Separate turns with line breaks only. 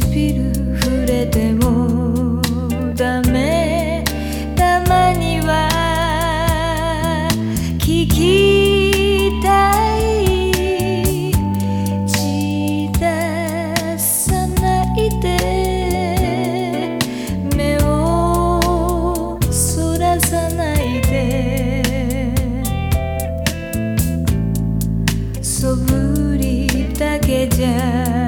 唇触れてもダメ。たまには聞きたい。血出さないで。目をそらさないで。そぶりだけじゃ